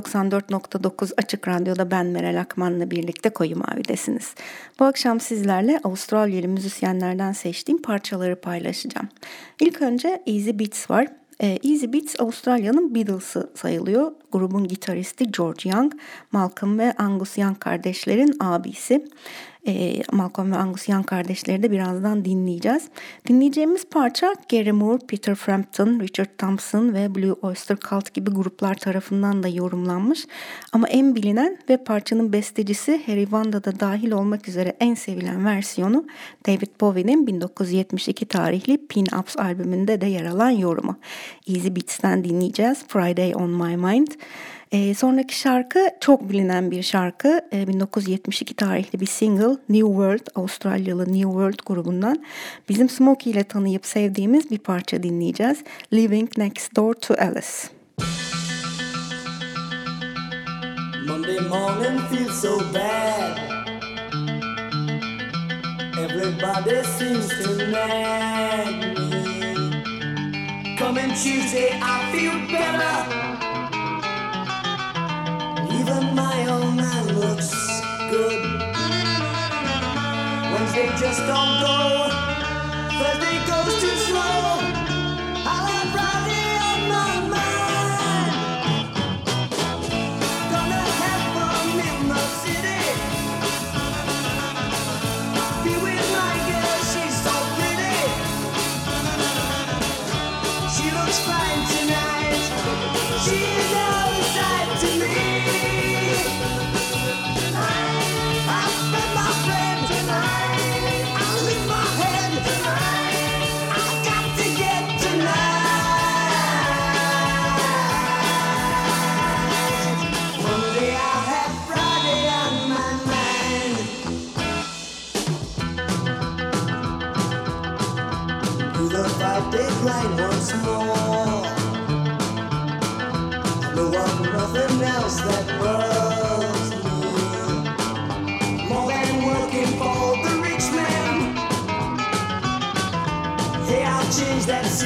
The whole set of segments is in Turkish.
94.9 Açık Radyo'da ben Meral Akman'la birlikte Koyu Mavi'desiniz. Bu akşam sizlerle Avustralyalı müzisyenlerden seçtiğim parçaları paylaşacağım. İlk önce Easy Beats var. Ee, Easy Beats Avustralya'nın Beatles'ı sayılıyor. Grubun gitaristi George Young, Malcolm ve Angus Young kardeşlerin abisi. E, Malcolm ve Angus Young kardeşleri de birazdan dinleyeceğiz. Dinleyeceğimiz parça Gary Moore, Peter Frampton, Richard Thompson ve Blue Oyster Cult gibi gruplar tarafından da yorumlanmış. Ama en bilinen ve parçanın bestecisi Harry Vanda da dahil olmak üzere en sevilen versiyonu David Bowie'nin 1972 tarihli Pin Ups albümünde de yer alan yorumu. Easy Beats'ten dinleyeceğiz. Friday on My Mind. E, sonraki şarkı çok bilinen bir şarkı. E, 1972 tarihli bir single New World, Avustralyalı New World grubundan. Bizim Smokey ile tanıyıp sevdiğimiz bir parça dinleyeceğiz. Living Next Door to Alice. Monday morning feels so bad Everybody seems to nag me Coming Tuesday I feel better Even my old man looks good. Wednesday just don't go. Thursday goes too slow.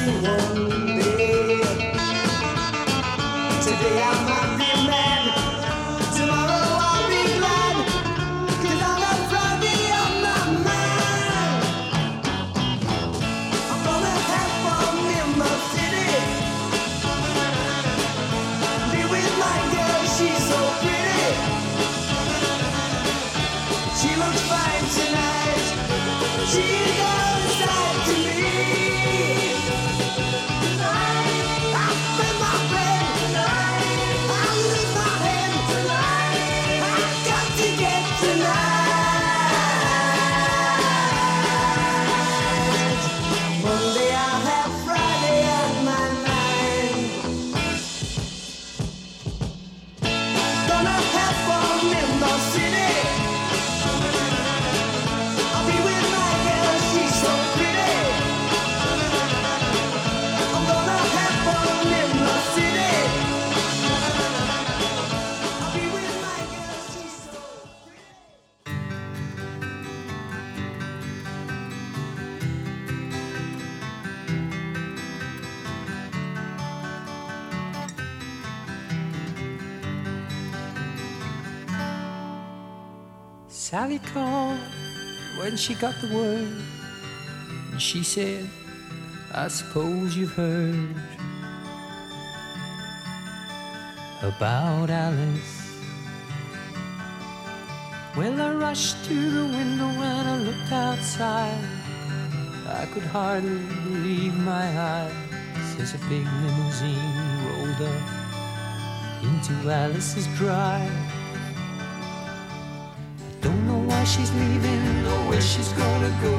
you want. She got the word. And she said, I suppose you've heard about Alice. Well, I rushed to the window and I looked outside. I could hardly believe my eyes as a big limousine rolled up into Alice's drive she's leaving or where she's gonna go.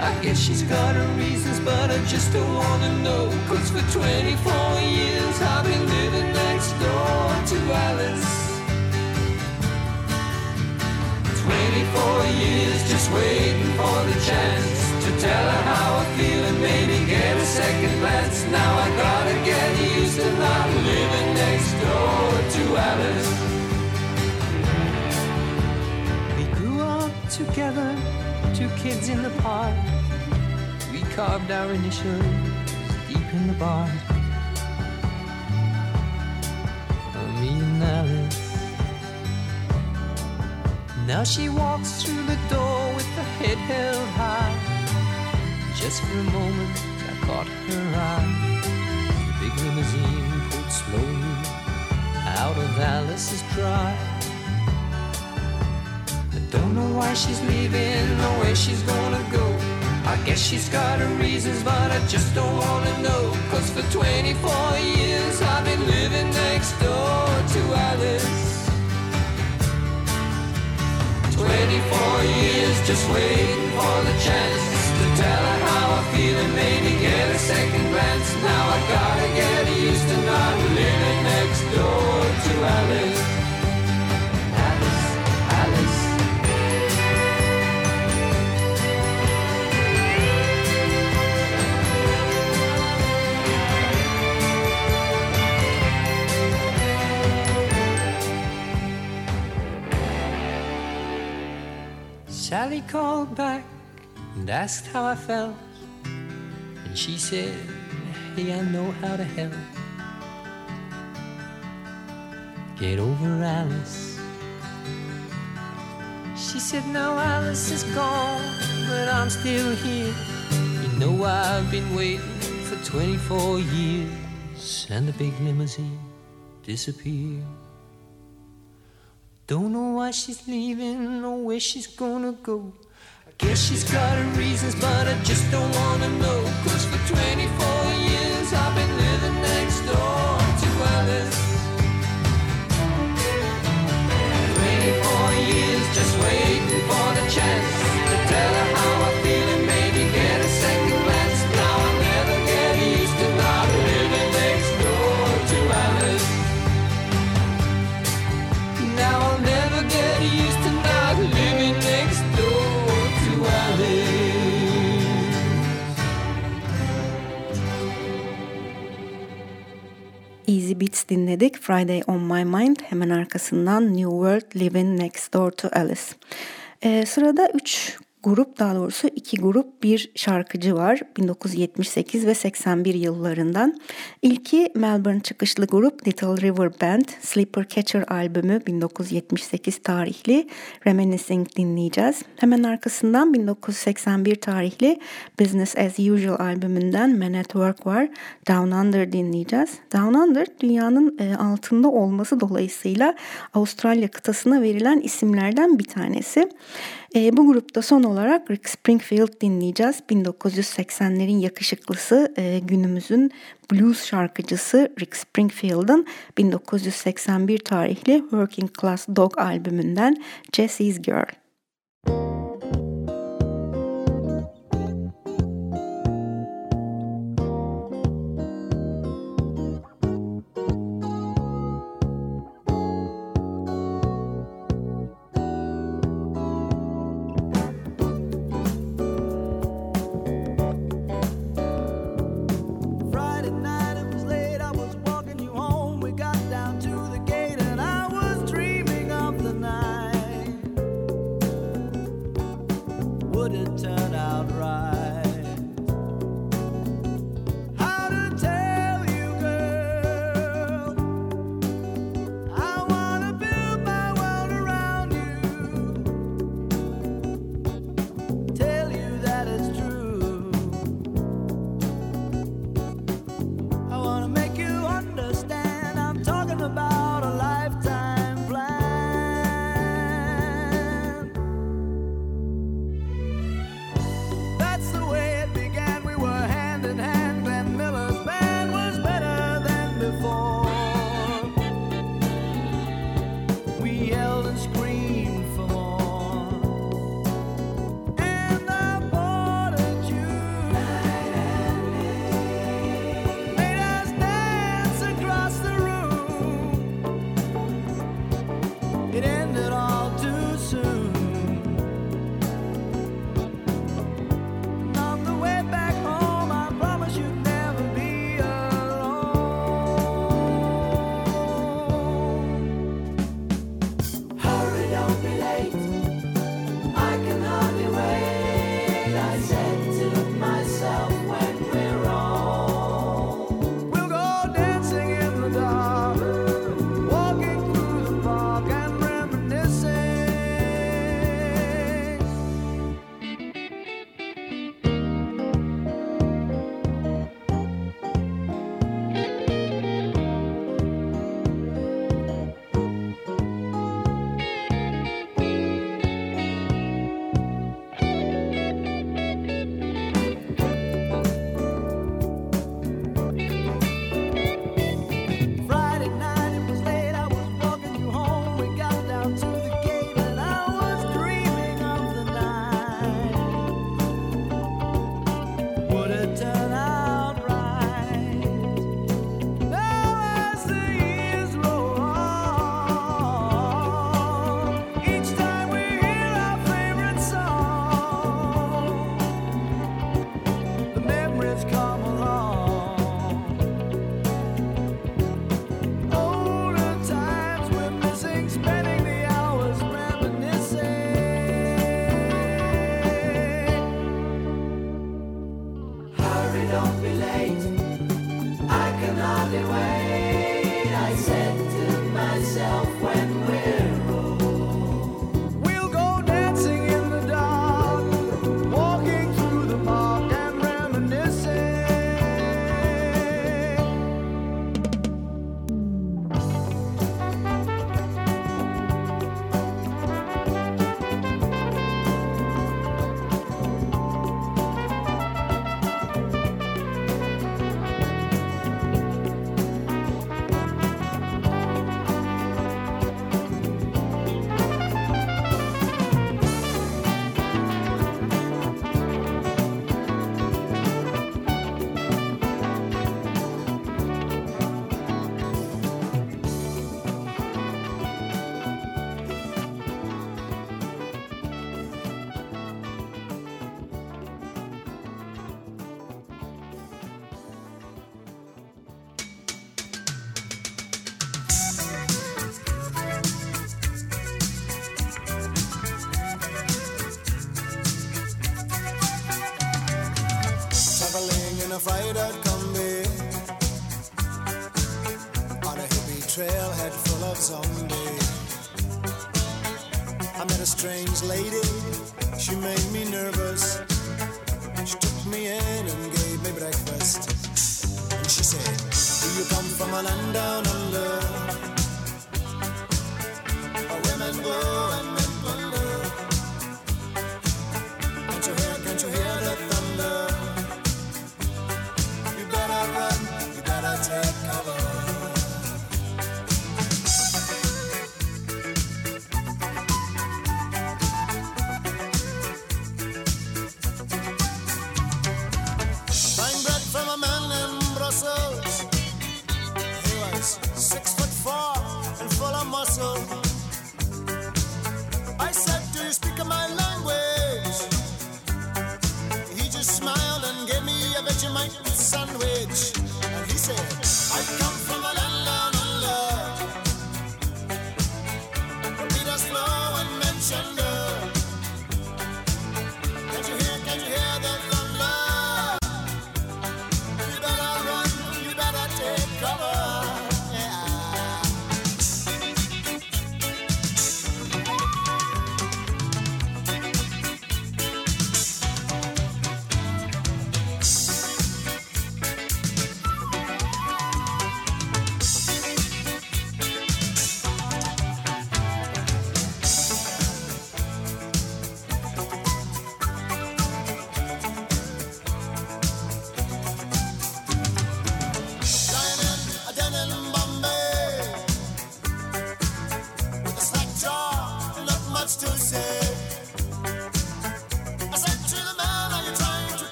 I guess she's got her reasons, but I just don't wanna know. Cause for 24 years I've been living next door to Alice. 24 years just waiting for the chance to tell her how I feel and maybe get a second glance. Now I gotta together, two kids in the park. We carved our initials deep in the bark. Me and Alice. Now she walks through the door with her head held high. Just for a moment, I caught her eye. The big limousine pulled slowly out of Alice's drive. Don't know why she's leaving or where she's gonna go. I guess she's got her reasons, but I just don't wanna know. Cause for 24 years I've been living next door to Alice. 24 years just waiting for the chance to tell her how I feel and maybe get a second glance. Now I gotta get used to not living next door to. Alice, Sally called back and asked how I felt. And she said, Hey, I know how to help. Get over Alice. She said, Now Alice is gone, but I'm still here. You know, I've been waiting for 24 years, and the big limousine disappeared. Don't know why she's leaving or where she's gonna go. I guess she's got her reasons, but I just don't wanna know. Cause for 24 years I've been living next door to Alice. 24 years just waiting for the chance to tell her Easy Beats dinledik. Friday on My Mind hemen arkasından New World Living Next Door to Alice. Ee, sırada 3 grup daha doğrusu iki grup bir şarkıcı var 1978 ve 81 yıllarından. İlki Melbourne çıkışlı grup Little River Band Sleeper Catcher albümü 1978 tarihli Reminiscing dinleyeceğiz. Hemen arkasından 1981 tarihli Business As Usual albümünden Man at Work var. Down Under dinleyeceğiz. Down Under dünyanın e, altında olması dolayısıyla Avustralya kıtasına verilen isimlerden bir tanesi. E, bu grupta son olarak Rick Springfield dinleyeceğiz. 1980'lerin yakışıklısı e, günümüzün blues şarkıcısı Rick Springfield'ın 1981 tarihli Working Class Dog albümünden Jessie's Girl.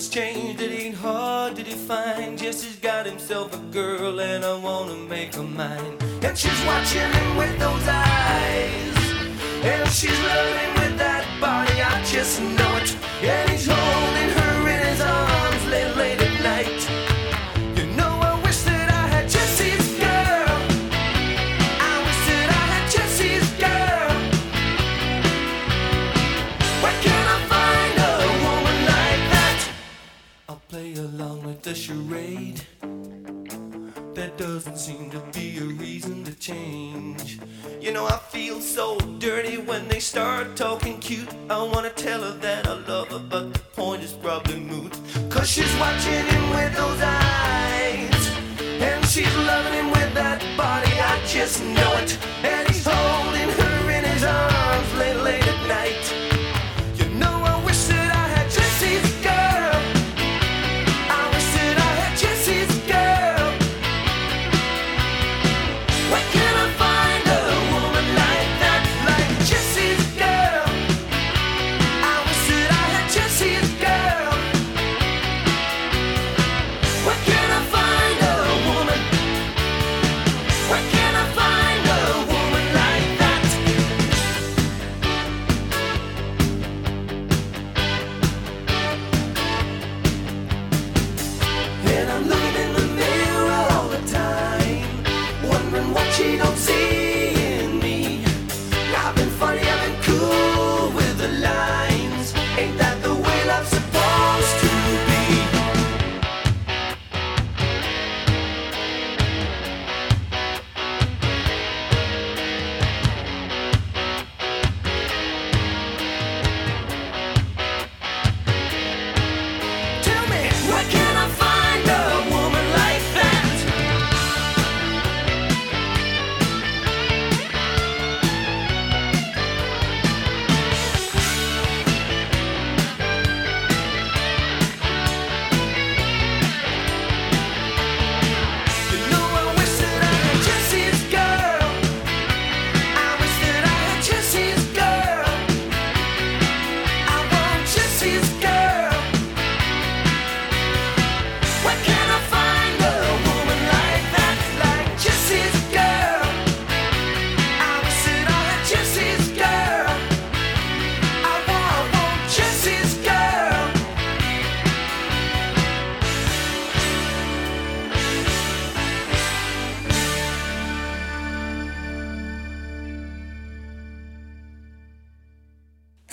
Something's changed, it ain't hard to define. Jesse's got himself a girl, and I wanna make her mine. And she's watching him she's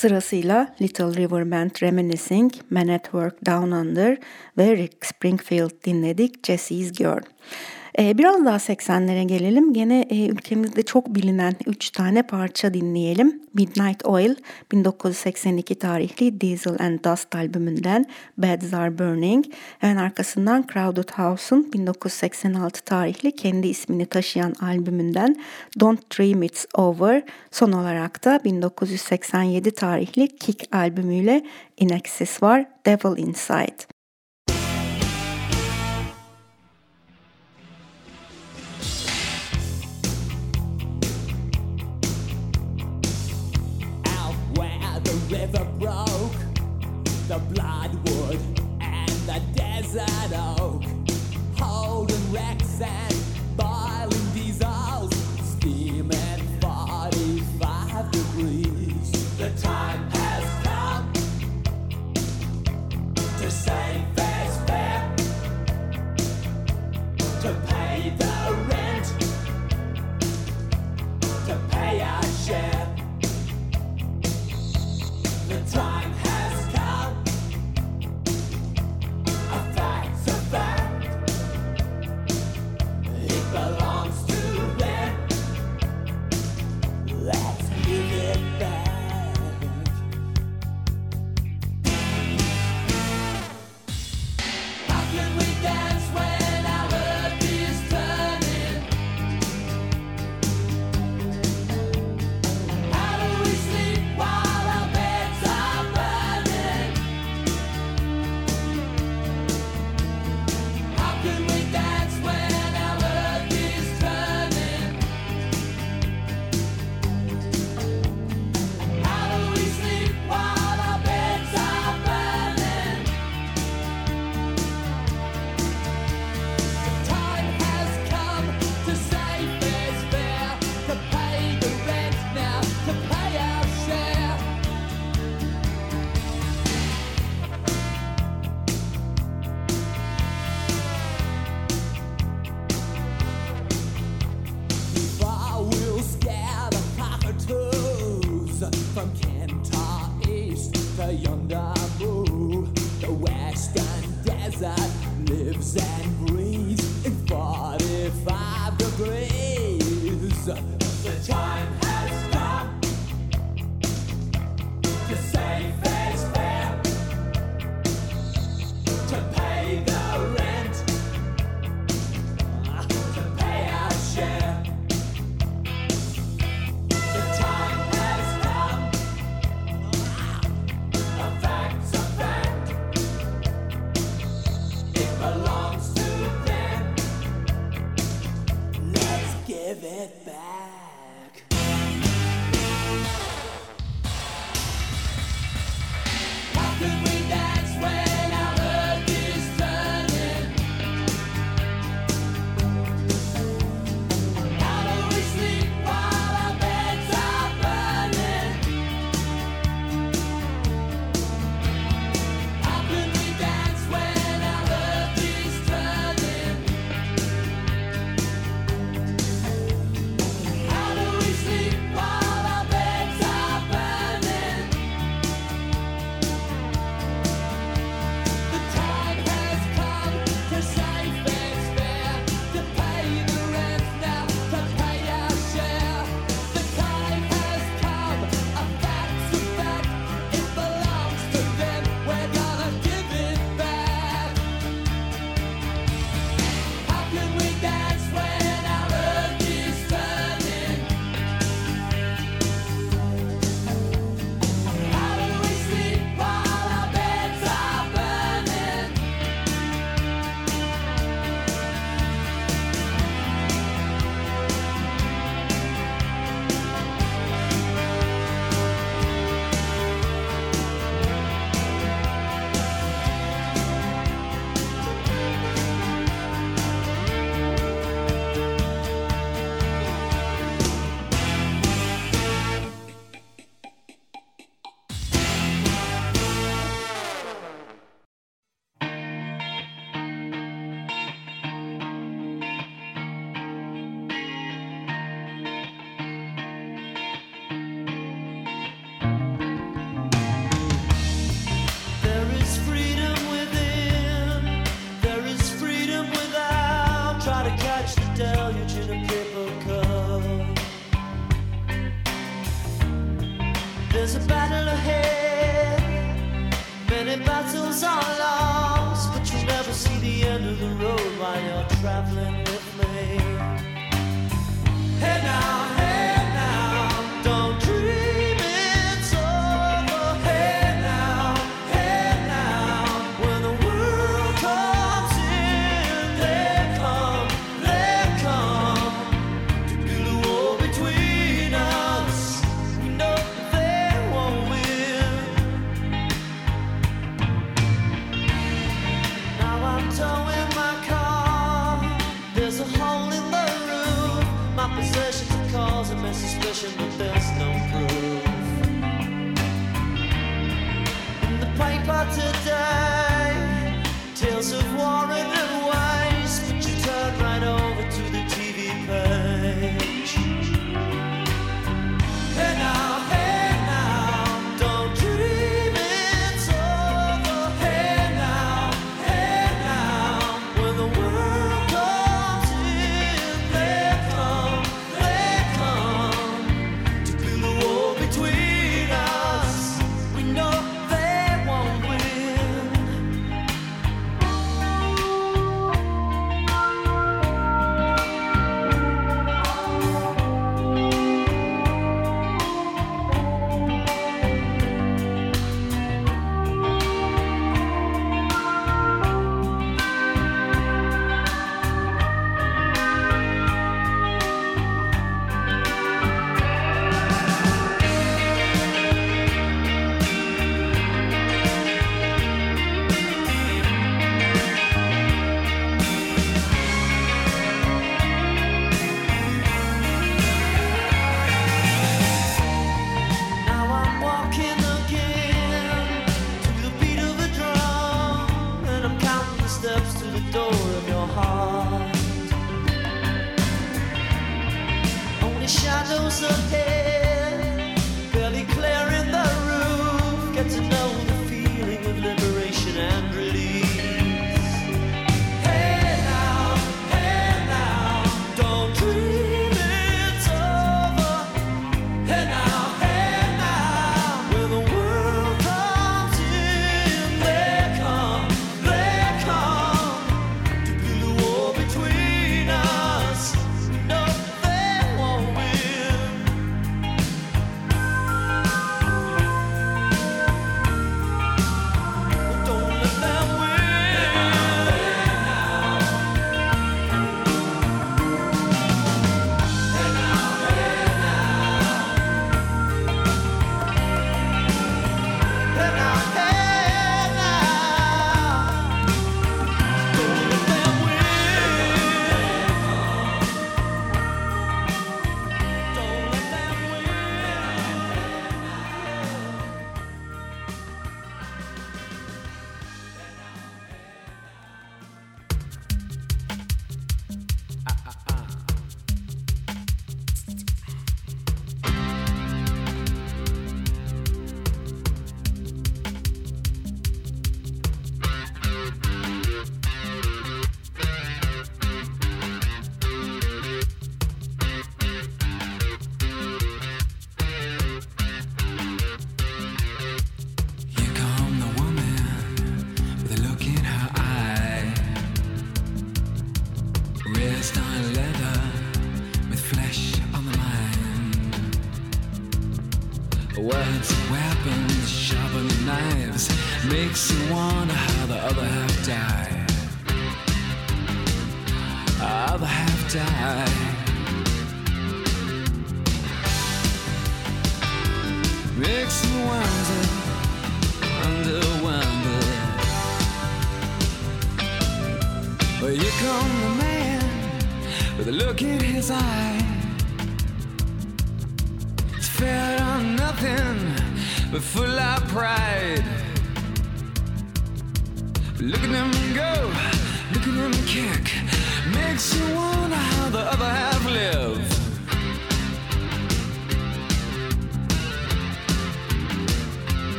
Sırasıyla Little River Band Reminiscing, Man at Work Down Under ve Rick Springfield dinledik Jesse's Girl. Ee, biraz daha 80'lere gelelim. Gene e, ülkemizde çok bilinen 3 tane parça dinleyelim. Midnight Oil 1982 tarihli Diesel and Dust albümünden Beds Are Burning. Hemen arkasından Crowded House'un 1986 tarihli kendi ismini taşıyan albümünden Don't Dream It's Over. Son olarak da 1987 tarihli Kick albümüyle In Excess var Devil Inside. blood the door of your heart. Only shadows of hate.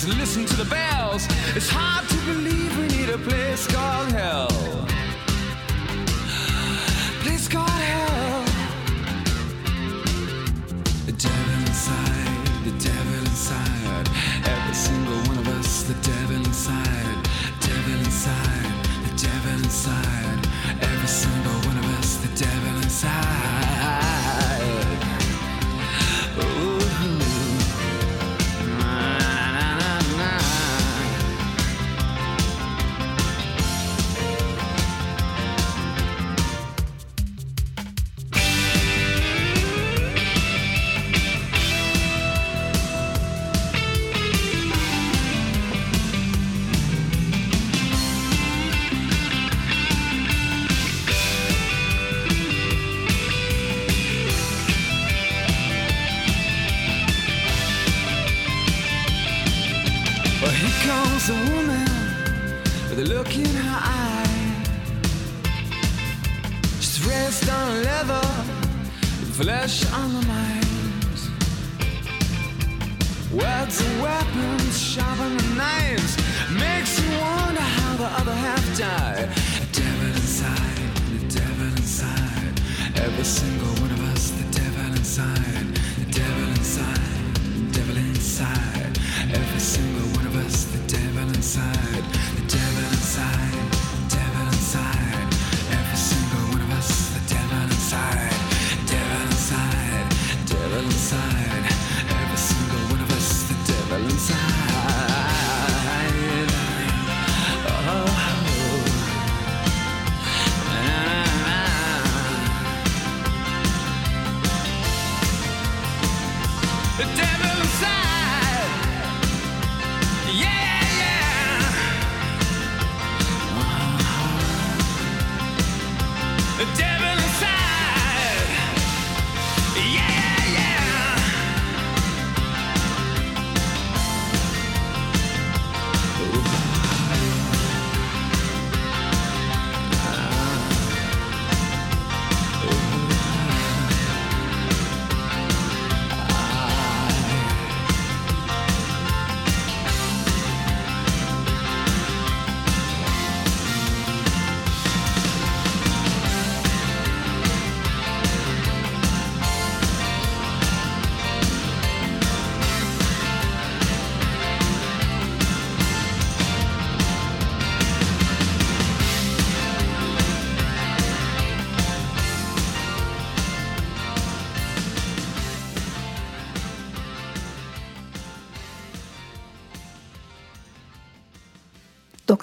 trees, listen to the bells. It's hard to believe we need a place called hell. A place called hell. The devil inside, the devil inside.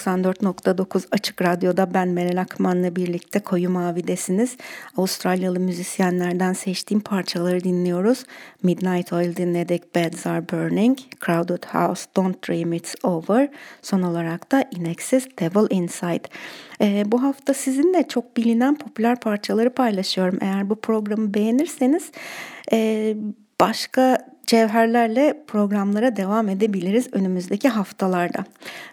94.9 Açık Radyo'da ben Meral Akman'la birlikte Koyu Mavi'desiniz. Avustralyalı müzisyenlerden seçtiğim parçaları dinliyoruz. Midnight Oil dinledik, Beds Are Burning, Crowded House, Don't Dream It's Over. Son olarak da Inexis, Devil Inside. Ee, bu hafta sizinle çok bilinen popüler parçaları paylaşıyorum. Eğer bu programı beğenirseniz... E, başka cevherlerle programlara devam edebiliriz önümüzdeki haftalarda.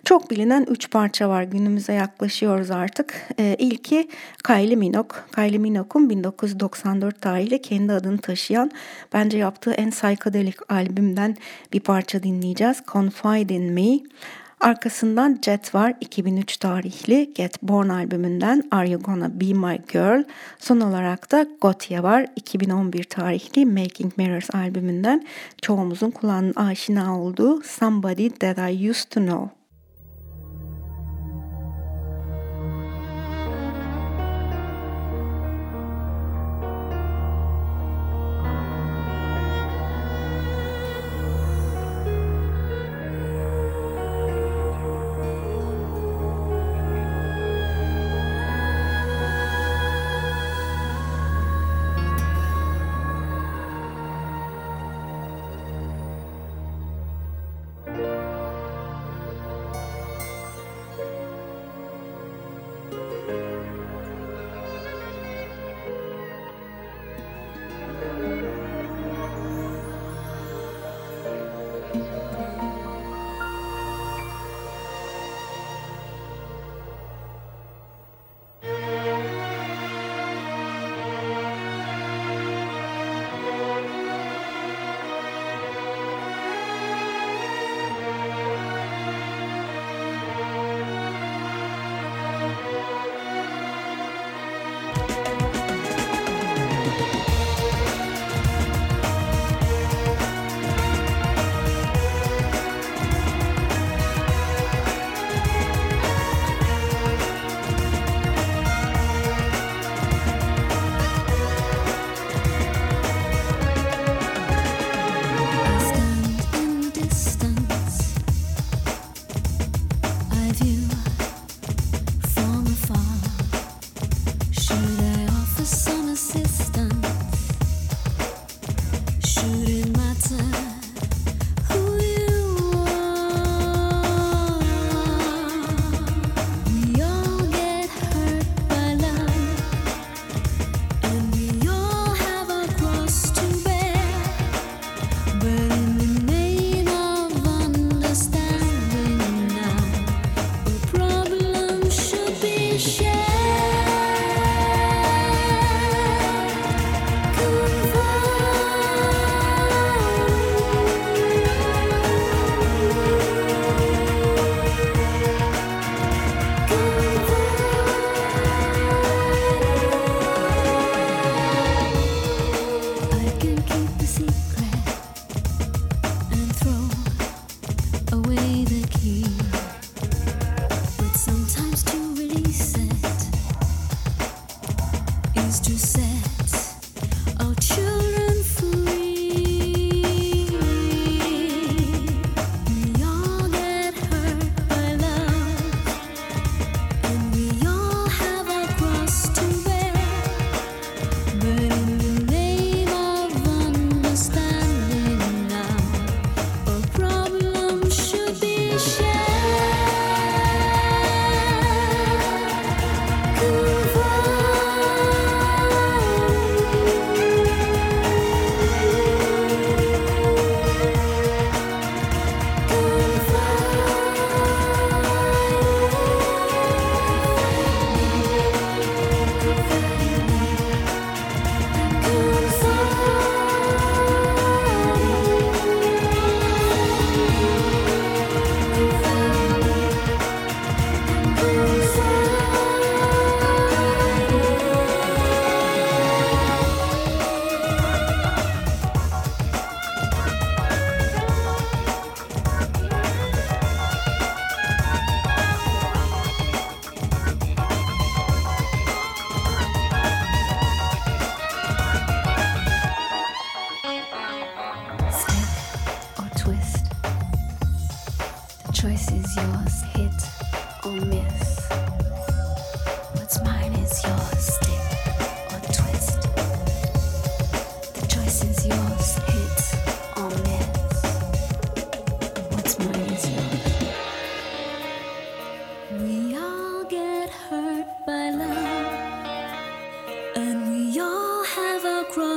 Çok bilinen 3 parça var günümüze yaklaşıyoruz artık. Ee, ilki Kylie Minogue. Kylie Minogue'un 1994 tarihli kendi adını taşıyan bence yaptığı en psychedelic albümden bir parça dinleyeceğiz. Confide in Me. Arkasından Jet var 2003 tarihli Get Born albümünden Are You Gonna Be My Girl. Son olarak da Gotye var 2011 tarihli Making Mirrors albümünden çoğumuzun kulağının aşina olduğu Somebody That I Used To Know.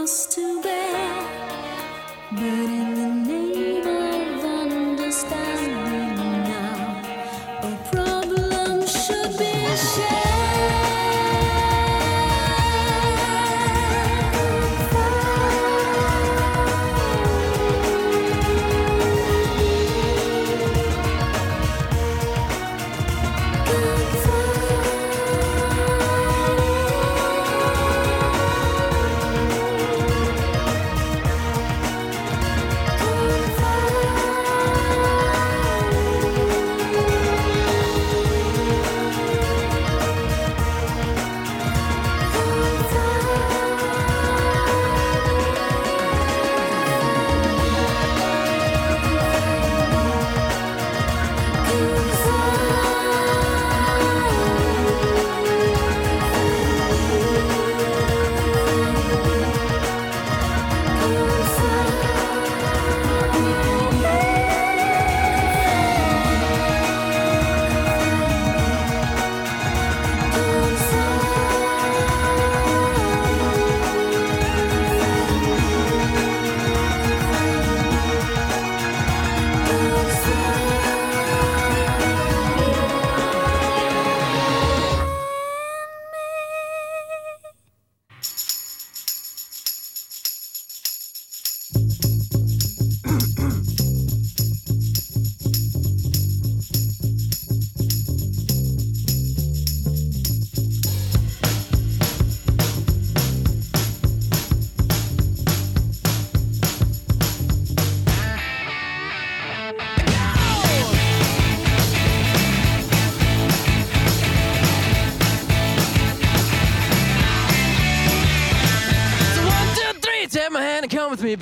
lost.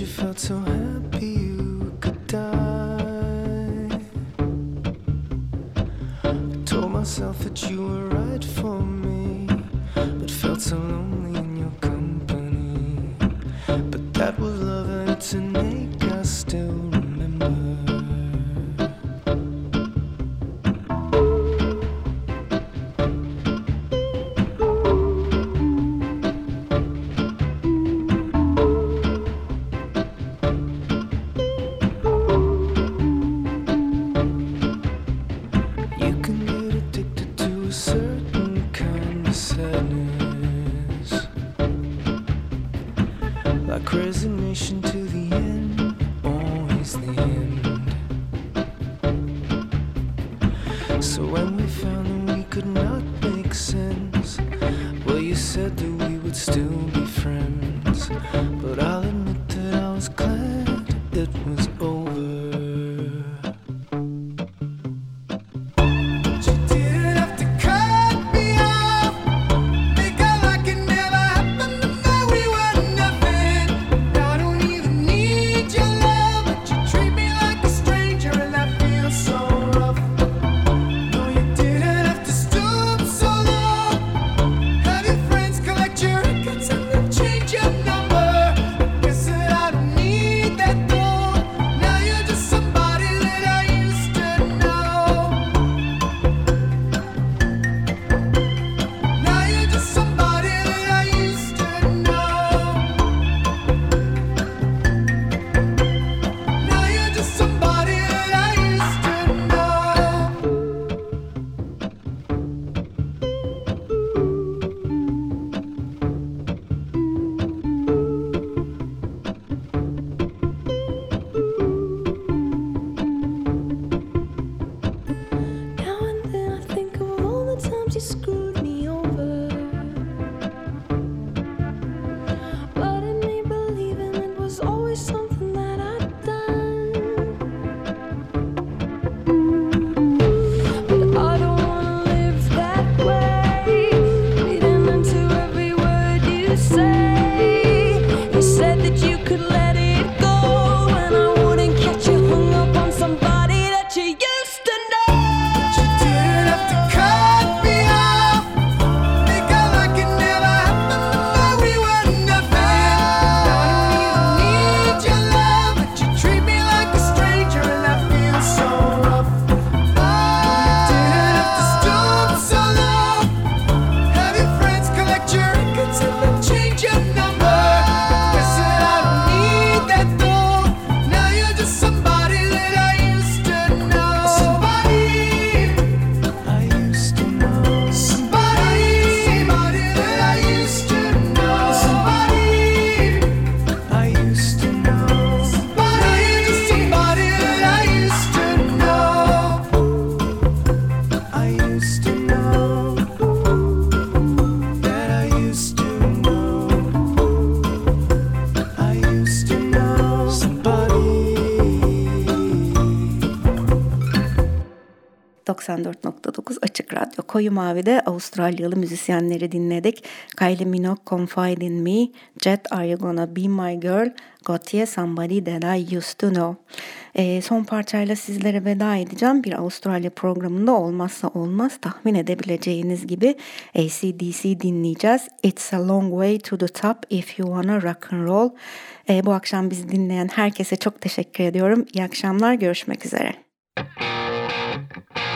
you felt so happy. Koyu Mavi'de Avustralyalı müzisyenleri dinledik. Kylie Minogue Confide in Me, Jet Are You Gonna Be My Girl, Gautier Somebody That I Used To Know. Ee, son parçayla sizlere veda edeceğim. Bir Avustralya programında olmazsa olmaz tahmin edebileceğiniz gibi ACDC dinleyeceğiz. It's a long way to the top if you wanna rock and roll. Ee, bu akşam bizi dinleyen herkese çok teşekkür ediyorum. İyi akşamlar, görüşmek üzere. Riding